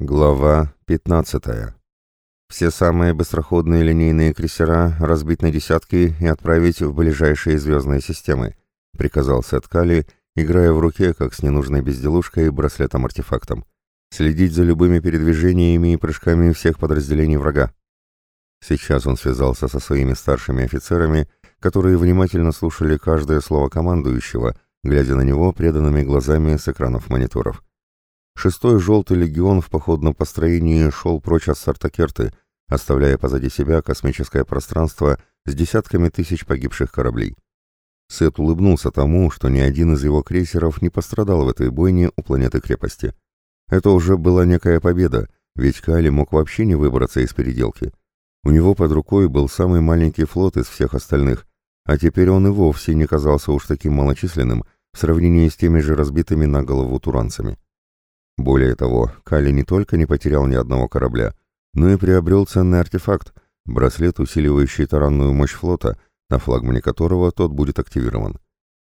Глава 15. Все самые быстроходные линейные крейсера разбить на десятки и отправить в ближайшие звездные системы, приказал Сет Кали, играя в руке, как с ненужной безделушкой, браслетом-артефактом. Следить за любыми передвижениями и прыжками всех подразделений врага. Сейчас он связался со своими старшими офицерами, которые внимательно слушали каждое слово командующего, глядя на него преданными глазами с экранов мониторов. Шестой желтый легион в походном построении шел прочь от Сартакерты, оставляя позади себя космическое пространство с десятками тысяч погибших кораблей. Сет улыбнулся тому, что ни один из его крейсеров не пострадал в этой бойне у планеты-крепости. Это уже была некая победа, ведь Кали мог вообще не выбраться из переделки. У него под рукой был самый маленький флот из всех остальных, а теперь он и вовсе не казался уж таким малочисленным в сравнении с теми же разбитыми на голову туранцами. Более того, Кали не только не потерял ни одного корабля, но и приобрел ценный артефакт, браслет, усиливающий таранную мощь флота, на флагмане которого тот будет активирован.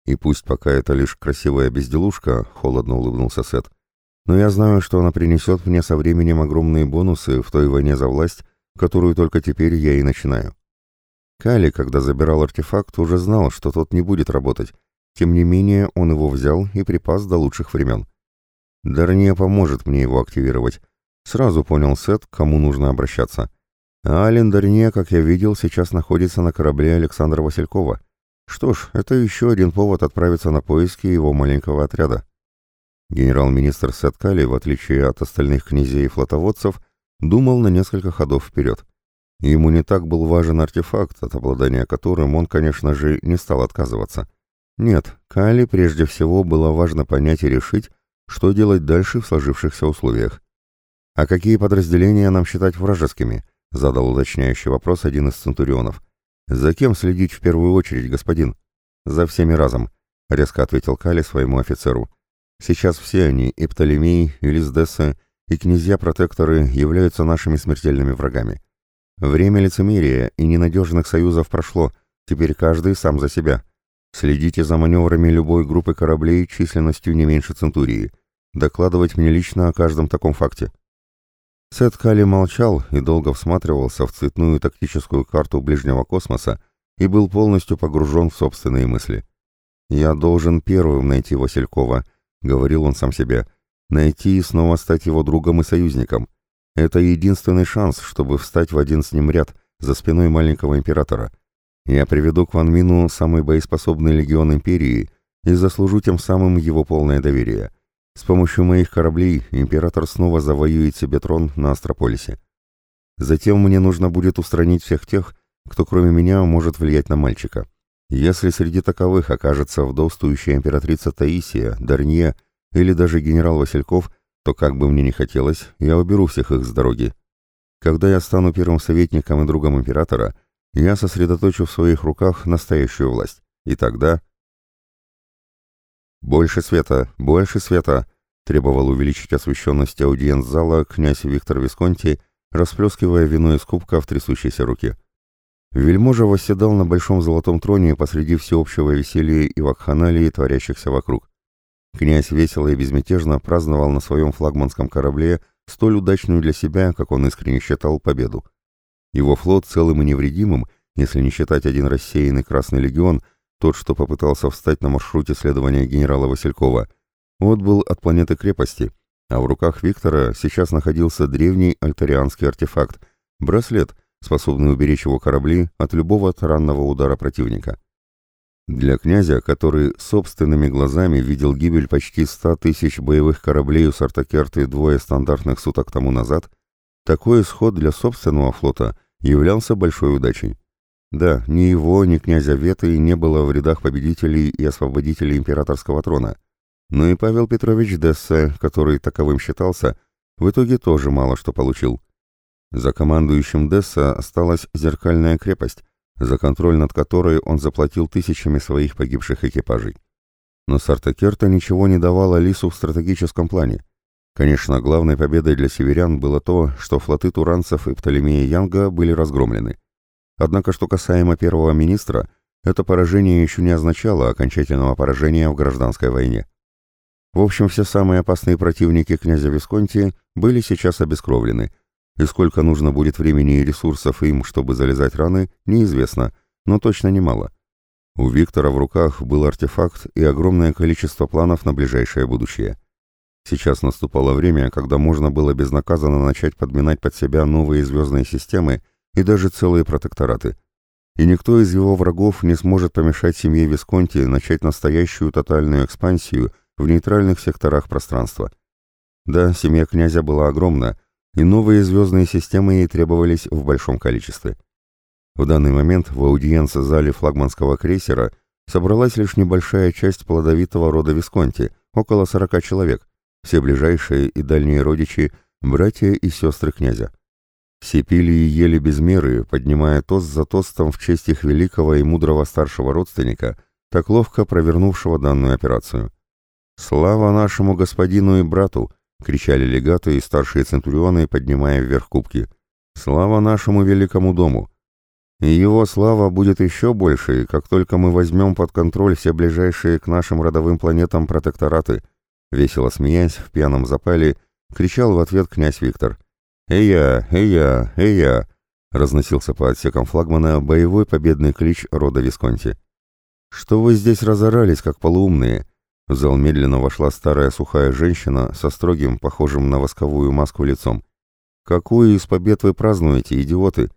И пусть пока это лишь красивая безделушка, холодно улыбнулся Сет, но я знаю, что она принесет мне со временем огромные бонусы в той войне за власть, которую только теперь я и начинаю. Кали, когда забирал артефакт, уже знал, что тот не будет работать, тем не менее он его взял и припас до лучших времен. Дарния поможет мне его активировать. Сразу понял Сет, к кому нужно обращаться. А Ален Дарния, как я видел, сейчас находится на корабле Александра Василькова. Что ж, это еще один повод отправиться на поиски его маленького отряда. Генерал-министр Сет Кали, в отличие от остальных князей и флотоводцев, думал на несколько ходов вперед. Ему не так был важен артефакт, от обладания которым он, конечно же, не стал отказываться. Нет, Кали прежде всего было важно понять и решить, что делать дальше в сложившихся условиях? «А какие подразделения нам считать вражескими?» — задал уточняющий вопрос один из центурионов. «За кем следить в первую очередь, господин?» «За всеми разом», — резко ответил Кали своему офицеру. «Сейчас все они, и Птолемей, и Лиздесса, и князья-протекторы являются нашими смертельными врагами. Время лицемерия и ненадежных союзов прошло, теперь каждый сам за себя. Следите за маневрами любой группы кораблей численностью не меньше Центурии. Докладывать мне лично о каждом таком факте. Сет Кали молчал и долго всматривался в цветную тактическую карту ближнего космоса и был полностью погружен в собственные мысли. «Я должен первым найти Василькова», — говорил он сам себе, — «найти и снова стать его другом и союзником. Это единственный шанс, чтобы встать в один с ним ряд за спиной маленького императора». Я приведу к Ван Мину самый боеспособный легион Империи и заслужу тем самым его полное доверие. С помощью моих кораблей император снова завоюет себе трон на Астрополисе. Затем мне нужно будет устранить всех тех, кто кроме меня может влиять на мальчика. Если среди таковых окажется вдовствующая императрица Таисия, Дарнье или даже генерал Васильков, то как бы мне ни хотелось, я уберу всех их с дороги. Когда я стану первым советником и другом императора, я сосредоточу в своих руках настоящую власть. И тогда... «Больше света! Больше света!» требовал увеличить освещенность аудиенц-зала князь Виктор Висконти, расплескивая вино из кубка в трясущейся руке. Вельможа восседал на большом золотом троне посреди всеобщего веселья и вакханалии, творящихся вокруг. Князь весело и безмятежно праздновал на своем флагманском корабле столь удачную для себя, как он искренне считал, победу. Его флот целым и невредимым, если не считать один рассеянный Красный легион, тот, что попытался встать на маршруте следования генерала Василькова, отбыл от планеты крепости, а в руках Виктора сейчас находился древний альтарианский артефакт — браслет, способный уберечь его корабли от любого таранного удара противника. Для князя, который собственными глазами видел гибель почти ста тысяч боевых кораблей у Сартакерты двое стандартных суток тому назад, такой исход для собственного флота являлся большой удачей. Да, ни его, ни князя Веты не было в рядах победителей и освободителей императорского трона, но и Павел Петрович Дессе, который таковым считался, в итоге тоже мало что получил. За командующим Десса осталась зеркальная крепость, за контроль над которой он заплатил тысячами своих погибших экипажей. Но Сартакерта ничего не давала Лису в стратегическом плане. Конечно, главной победой для северян было то, что флоты туранцев и Птолемея Янга были разгромлены. Однако, что касаемо первого министра, это поражение еще не означало окончательного поражения в гражданской войне. В общем, все самые опасные противники князя Висконти были сейчас обескровлены, и сколько нужно будет времени и ресурсов им, чтобы залезать раны, неизвестно, но точно немало. У Виктора в руках был артефакт и огромное количество планов на ближайшее будущее. Сейчас наступало время, когда можно было безнаказанно начать подминать под себя новые звездные системы и даже целые протектораты. И никто из его врагов не сможет помешать семье Висконти начать настоящую тотальную экспансию в нейтральных секторах пространства. Да, семья князя была огромна, и новые звездные системы ей требовались в большом количестве. В данный момент в аудиенц-зале флагманского крейсера собралась лишь небольшая часть плодовитого рода Висконти, около 40 человек, все ближайшие и дальние родичи, братья и сестры князя. Все пили и ели без меры, поднимая тост за тостом в честь их великого и мудрого старшего родственника, так ловко провернувшего данную операцию. «Слава нашему господину и брату!» — кричали легаты и старшие центурионы, поднимая вверх кубки. «Слава нашему великому дому!» И его слава будет еще больше, как только мы возьмем под контроль все ближайшие к нашим родовым планетам протектораты — Весело смеясь, в пьяном запале, кричал в ответ князь Виктор. «Эй-я! Эй-я! Эй-я!» разносился по отсекам флагмана боевой победный клич рода Висконти. «Что вы здесь разорались, как полуумные?» В зал медленно вошла старая сухая женщина со строгим, похожим на восковую маску лицом. «Какую из побед вы празднуете, идиоты?»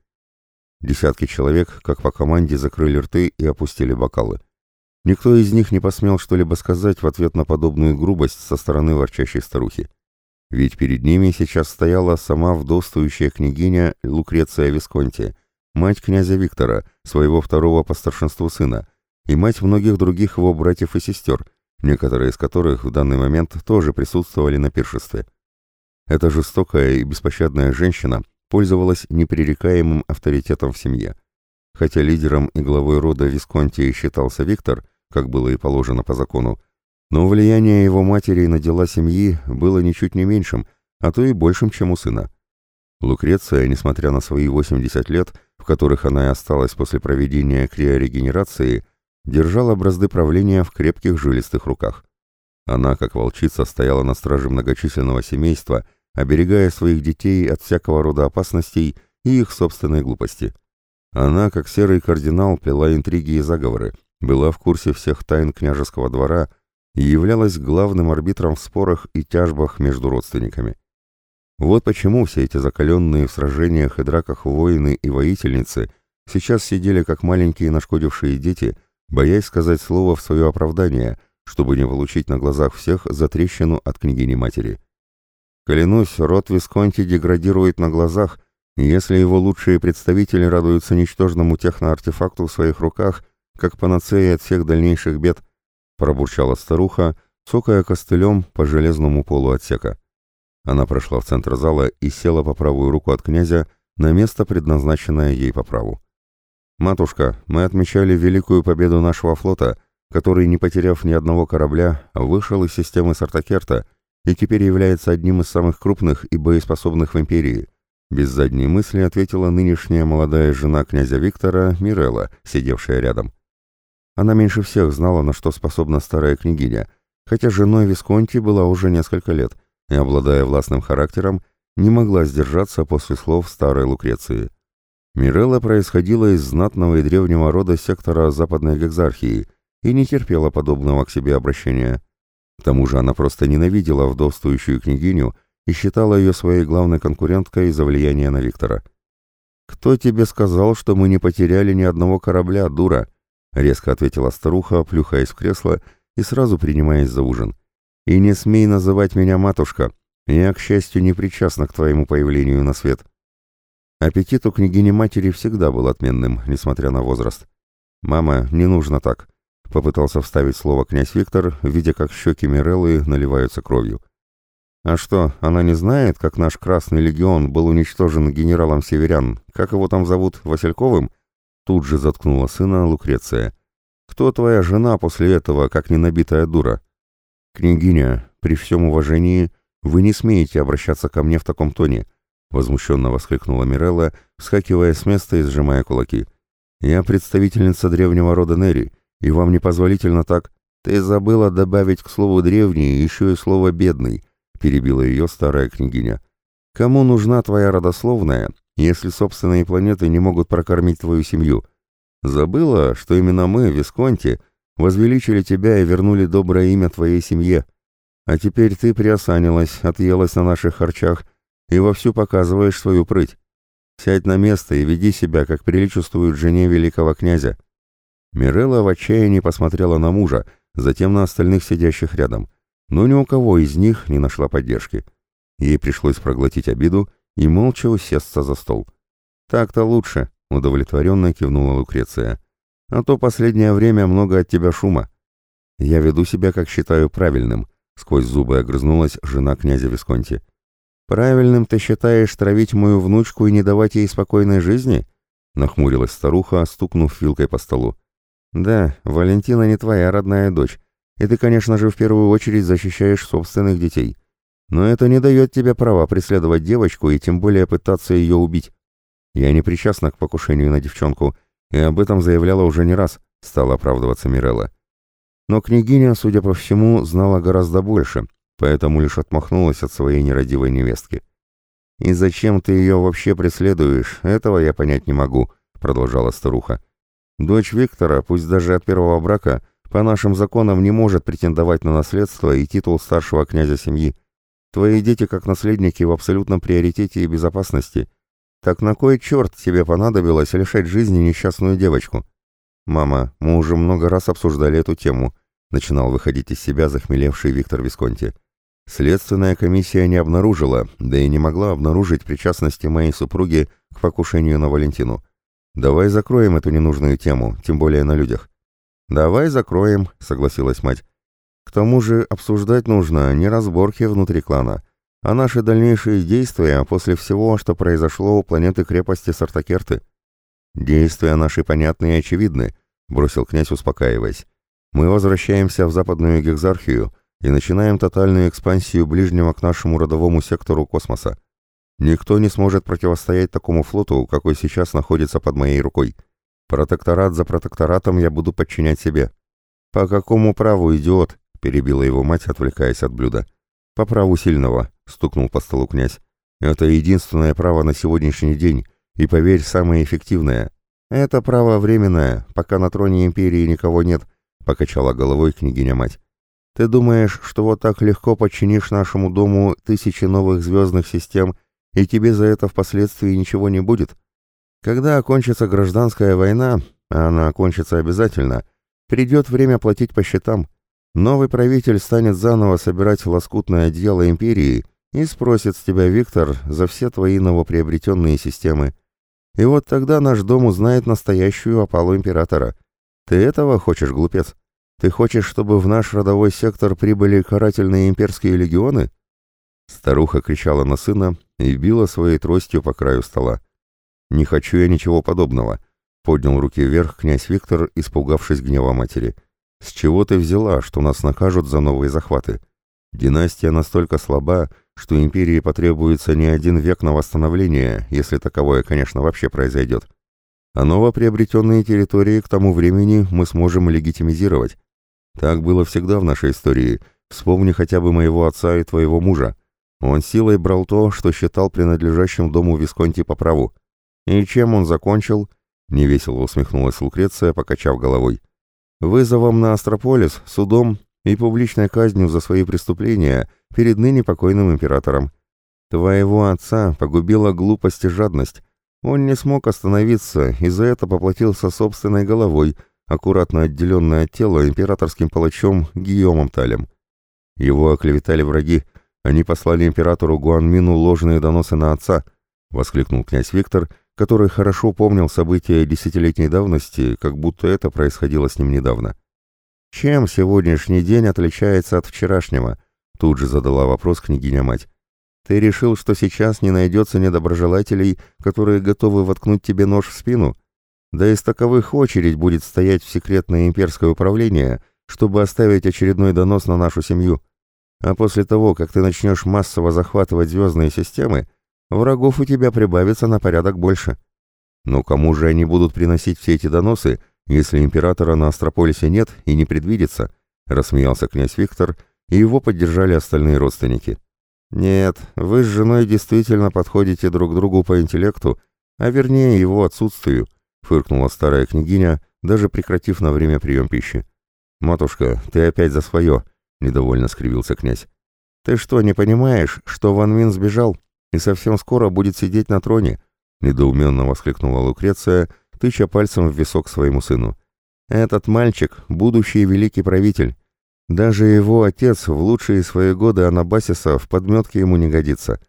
Десятки человек, как по команде, закрыли рты и опустили бокалы. Никто из них не посмел что-либо сказать в ответ на подобную грубость со стороны ворчащей старухи. Ведь перед ними сейчас стояла сама вдовствующая княгиня Лукреция Висконти, мать князя Виктора, своего второго по старшинству сына, и мать многих других его братьев и сестер, некоторые из которых в данный момент тоже присутствовали на пиршестве. Эта жестокая и беспощадная женщина пользовалась непререкаемым авторитетом в семье. Хотя лидером и главой рода Висконти считался Виктор – как было и положено по закону, но влияние его матери на дела семьи было ничуть не меньшим, а то и большим, чем у сына. Лукреция, несмотря на свои 80 лет, в которых она и осталась после проведения криорегенерации, держала бразды правления в крепких жилистых руках. Она, как волчица, стояла на страже многочисленного семейства, оберегая своих детей от всякого рода опасностей и их собственной глупости. Она, как серый кардинал, плела интриги и заговоры, была в курсе всех тайн княжеского двора и являлась главным арбитром в спорах и тяжбах между родственниками. Вот почему все эти закаленные в сражениях и драках воины и воительницы сейчас сидели как маленькие нашкодившие дети, боясь сказать слово в свое оправдание, чтобы не получить на глазах всех затрещину от княгини-матери. Клянусь, род Висконти деградирует на глазах, если его лучшие представители радуются ничтожному техноартефакту в своих руках как панацея от всех дальнейших бед, пробурчала старуха, цокая костылем по железному полу отсека. Она прошла в центр зала и села по правую руку от князя на место, предназначенное ей по праву. «Матушка, мы отмечали великую победу нашего флота, который, не потеряв ни одного корабля, вышел из системы Сартакерта и теперь является одним из самых крупных и боеспособных в империи», без задней мысли ответила нынешняя молодая жена князя Виктора, Мирелла, сидевшая рядом. Она меньше всех знала, на что способна старая княгиня, хотя женой Висконти была уже несколько лет и, обладая властным характером, не могла сдержаться после слов старой Лукреции. Мирелла происходила из знатного и древнего рода сектора Западной Гекзархии и не терпела подобного к себе обращения. К тому же она просто ненавидела вдовствующую княгиню и считала ее своей главной конкуренткой из-за влияния на Виктора. «Кто тебе сказал, что мы не потеряли ни одного корабля, дура?» Резко ответила старуха, плюхаясь в кресло и сразу принимаясь за ужин. «И не смей называть меня матушка. Я, к счастью, не причастна к твоему появлению на свет». Аппетит у княгини-матери всегда был отменным, несмотря на возраст. «Мама, не нужно так», — попытался вставить слово князь Виктор, видя, как щеки Миреллы наливаются кровью. «А что, она не знает, как наш Красный Легион был уничтожен генералом Северян? Как его там зовут? Васильковым?» Тут же заткнула сына Лукреция. «Кто твоя жена после этого, как ненабитая дура?» «Княгиня, при всем уважении, вы не смеете обращаться ко мне в таком тоне», возмущенно воскликнула Мирелла, вскакивая с места и сжимая кулаки. «Я представительница древнего рода Нери, и вам непозволительно так...» Ты забыла добавить к слову «древний» еще и слово «бедный», — перебила ее старая княгиня. Кому нужна твоя родословная, если собственные планеты не могут прокормить твою семью? Забыла, что именно мы, Висконти, возвеличили тебя и вернули доброе имя твоей семье. А теперь ты приосанилась, отъелась на наших харчах и вовсю показываешь свою прыть. Сядь на место и веди себя, как приличествует жене великого князя». Мирелла в отчаянии посмотрела на мужа, затем на остальных сидящих рядом, но ни у кого из них не нашла поддержки. Ей пришлось проглотить обиду и молча усесться за стол. «Так-то лучше», — удовлетворенно кивнула Лукреция. «А то последнее время много от тебя шума». «Я веду себя, как считаю, правильным», — сквозь зубы огрызнулась жена князя Висконти. «Правильным ты считаешь травить мою внучку и не давать ей спокойной жизни?» — нахмурилась старуха, стукнув вилкой по столу. «Да, Валентина не твоя родная дочь, и ты, конечно же, в первую очередь защищаешь собственных детей. Но это не дает тебе права преследовать девочку и тем более пытаться ее убить. Я не причастна к покушению на девчонку, и об этом заявляла уже не раз», — стала оправдываться Мирелла. Но княгиня, судя по всему, знала гораздо больше, поэтому лишь отмахнулась от своей нерадивой невестки. «И зачем ты ее вообще преследуешь? Этого я понять не могу», — продолжала старуха. «Дочь Виктора, пусть даже от первого брака, по нашим законам не может претендовать на наследство и титул старшего князя семьи. Твои дети как наследники в абсолютном приоритете и безопасности. Так на кой черт тебе понадобилось лишать жизни несчастную девочку?» «Мама, мы уже много раз обсуждали эту тему», — начинал выходить из себя захмелевший Виктор Висконти. Следственная комиссия не обнаружила, да и не могла обнаружить причастности моей супруги к покушению на Валентину. Давай закроем эту ненужную тему, тем более на людях. Давай закроем, согласилась мать. К тому же обсуждать нужно не разборки внутри клана, а наши дальнейшие действия после всего, что произошло у планеты-крепости Сартакерты. Действия наши понятны и очевидны, бросил князь, успокаиваясь. Мы возвращаемся в западную гекзархию, и начинаем тотальную экспансию ближнего к нашему родовому сектору космоса. Никто не сможет противостоять такому флоту, какой сейчас находится под моей рукой. Протекторат за протекторатом я буду подчинять себе. По какому праву, идиот? Перебила его мать, отвлекаясь от блюда. По праву сильного, стукнул по столу князь. Это единственное право на сегодняшний день, и поверь, самое эффективное. Это право временное, пока на троне империи никого нет, покачала головой княгиня мать. Ты думаешь, что вот так легко подчинишь нашему дому тысячи новых звездных систем, и тебе за это впоследствии ничего не будет? Когда окончится гражданская война, а она окончится обязательно, придет время платить по счетам. Новый правитель станет заново собирать лоскутное дело империи и спросит с тебя, Виктор, за все твои новоприобретенные системы. И вот тогда наш дом узнает настоящую опалу императора. Ты этого хочешь, глупец?» Ты хочешь, чтобы в наш родовой сектор прибыли карательные имперские легионы?» Старуха кричала на сына и била своей тростью по краю стола. «Не хочу я ничего подобного», — поднял руки вверх князь Виктор, испугавшись гнева матери. «С чего ты взяла, что нас накажут за новые захваты? Династия настолько слаба, что империи потребуется не один век на восстановление, если таковое, конечно, вообще произойдет. А новоприобретенные территории к тому времени мы сможем легитимизировать. Так было всегда в нашей истории. Вспомни хотя бы моего отца и твоего мужа. Он силой брал то, что считал принадлежащим дому Висконти по праву. И чем он закончил? Невесело усмехнулась Лукреция, покачав головой. Вызовом на Астрополис, судом и публичной казнью за свои преступления перед ныне покойным императором. Твоего отца погубила глупость и жадность. Он не смог остановиться и за это поплатился собственной головой, аккуратно отделенное от тела императорским палачом Гийомом Талем. Его оклеветали враги, они послали императору Гуанмину ложные доносы на отца, воскликнул князь Виктор, который хорошо помнил события десятилетней давности, как будто это происходило с ним недавно. «Чем сегодняшний день отличается от вчерашнего?» Тут же задала вопрос княгиня-мать. «Ты решил, что сейчас не найдется недоброжелателей, которые готовы воткнуть тебе нож в спину? Да из таковых очередь будет стоять в секретное имперское управление, чтобы оставить очередной донос на нашу семью. А после того, как ты начнешь массово захватывать звездные системы, врагов у тебя прибавится на порядок больше. Но кому же они будут приносить все эти доносы, если императора на Астрополисе нет и не предвидится? — рассмеялся князь Виктор, и его поддержали остальные родственники. «Нет, вы с женой действительно подходите друг другу по интеллекту, а вернее его отсутствию», — фыркнула старая княгиня, даже прекратив на время прием пищи. «Матушка, ты опять за свое», — недовольно скривился князь. «Ты что, не понимаешь, что Ван Мин сбежал и совсем скоро будет сидеть на троне?» — недоуменно воскликнула Лукреция, тыча пальцем в висок своему сыну. «Этот мальчик — будущий великий правитель. Даже его отец в лучшие свои годы Анабасиса в подметке ему не годится.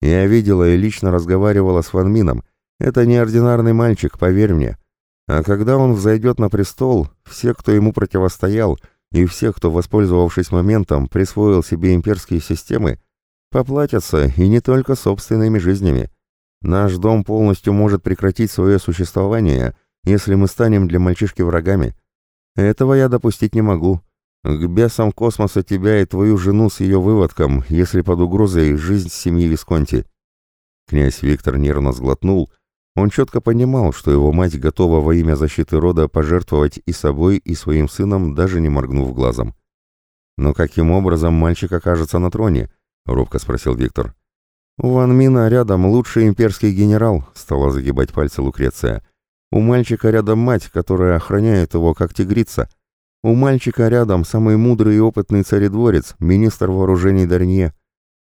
Я видела и лично разговаривала с Ван Мином. Это неординарный мальчик, поверь мне. А когда он взойдет на престол, все, кто ему противостоял, и все, кто, воспользовавшись моментом, присвоил себе имперские системы, поплатятся и не только собственными жизнями. Наш дом полностью может прекратить свое существование, если мы станем для мальчишки врагами. Этого я допустить не могу. К бесам космоса тебя и твою жену с ее выводком, если под угрозой жизнь семьи Висконти». Князь Виктор нервно сглотнул. Он четко понимал, что его мать готова во имя защиты рода пожертвовать и собой, и своим сыном, даже не моргнув глазом. «Но каким образом мальчик окажется на троне?» — робко спросил Виктор. «У Ван Мина рядом лучший имперский генерал», — стала загибать пальцы Лукреция. «У мальчика рядом мать, которая охраняет его, как тигрица. У мальчика рядом самый мудрый и опытный царедворец, министр вооружений Дарнье.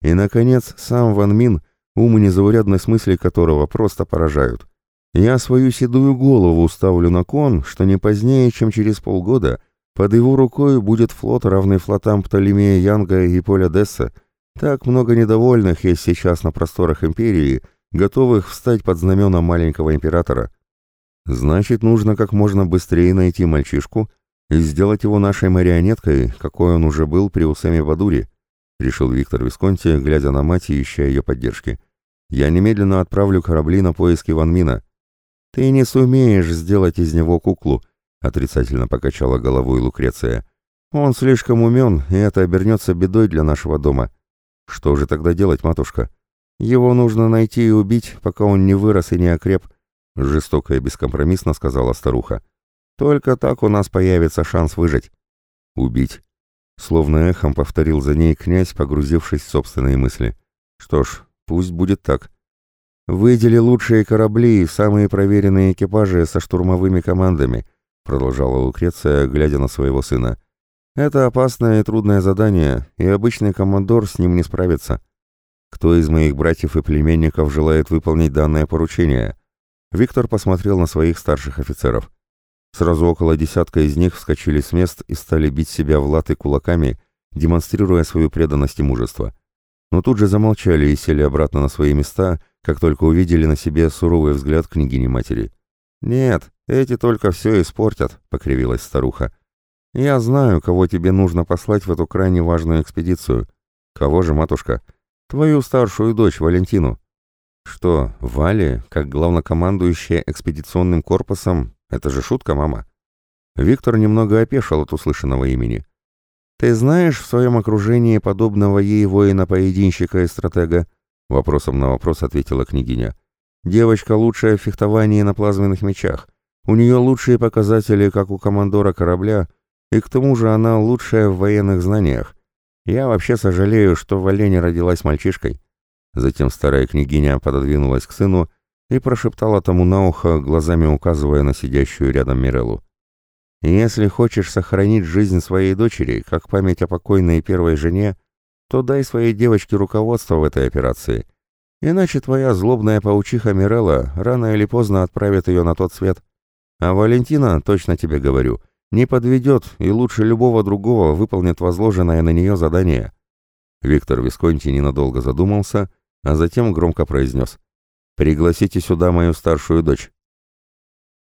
И, наконец, сам Ван Мин, ум и незаурядность мысли которого просто поражают. Я свою седую голову ставлю на кон, что не позднее, чем через полгода, под его рукой будет флот, равный флотам Птолемея Янга и Поля Десса. Так много недовольных есть сейчас на просторах империи, готовых встать под знамена маленького императора. Значит, нужно как можно быстрее найти мальчишку и сделать его нашей марионеткой, какой он уже был при Усеме Бадуре, решил Виктор Висконти, глядя на мать и ища ее поддержки. Я немедленно отправлю корабли на поиски Ван Мина. Ты не сумеешь сделать из него куклу, отрицательно покачала головой Лукреция. Он слишком умен, и это обернется бедой для нашего дома. Что же тогда делать, матушка? Его нужно найти и убить, пока он не вырос и не окреп, жестоко и бескомпромиссно сказала старуха. Только так у нас появится шанс выжить. Убить. Словно эхом повторил за ней князь, погрузившись в собственные мысли. Что ж, пусть будет так. Выдели лучшие корабли и самые проверенные экипажи со штурмовыми командами, продолжала Лукреция, глядя на своего сына. Это опасное и трудное задание, и обычный командор с ним не справится. Кто из моих братьев и племенников желает выполнить данное поручение? Виктор посмотрел на своих старших офицеров. Сразу около десятка из них вскочили с мест и стали бить себя в латы кулаками, демонстрируя свою преданность и мужество. Но тут же замолчали и сели обратно на свои места, как только увидели на себе суровый взгляд княгини-матери. «Нет, эти только все испортят», — покривилась старуха. «Я знаю, кого тебе нужно послать в эту крайне важную экспедицию. Кого же, матушка? Твою старшую дочь, Валентину». «Что, Вали, как главнокомандующая экспедиционным корпусом, это же шутка, мама. Виктор немного опешил от услышанного имени. «Ты знаешь в своем окружении подобного ей воина-поединщика и стратега?» Вопросом на вопрос ответила княгиня. «Девочка лучшая в фехтовании на плазменных мечах. У нее лучшие показатели, как у командора корабля, и к тому же она лучшая в военных знаниях. Я вообще сожалею, что в Олене родилась мальчишкой». Затем старая княгиня пододвинулась к сыну и прошептала тому на ухо, глазами указывая на сидящую рядом Миреллу. «Если хочешь сохранить жизнь своей дочери, как память о покойной первой жене, то дай своей девочке руководство в этой операции. Иначе твоя злобная паучиха Мирелла рано или поздно отправит ее на тот свет. А Валентина, точно тебе говорю, не подведет и лучше любого другого выполнит возложенное на нее задание». Виктор Висконти ненадолго задумался, а затем громко произнес. «Пригласите сюда мою старшую дочь».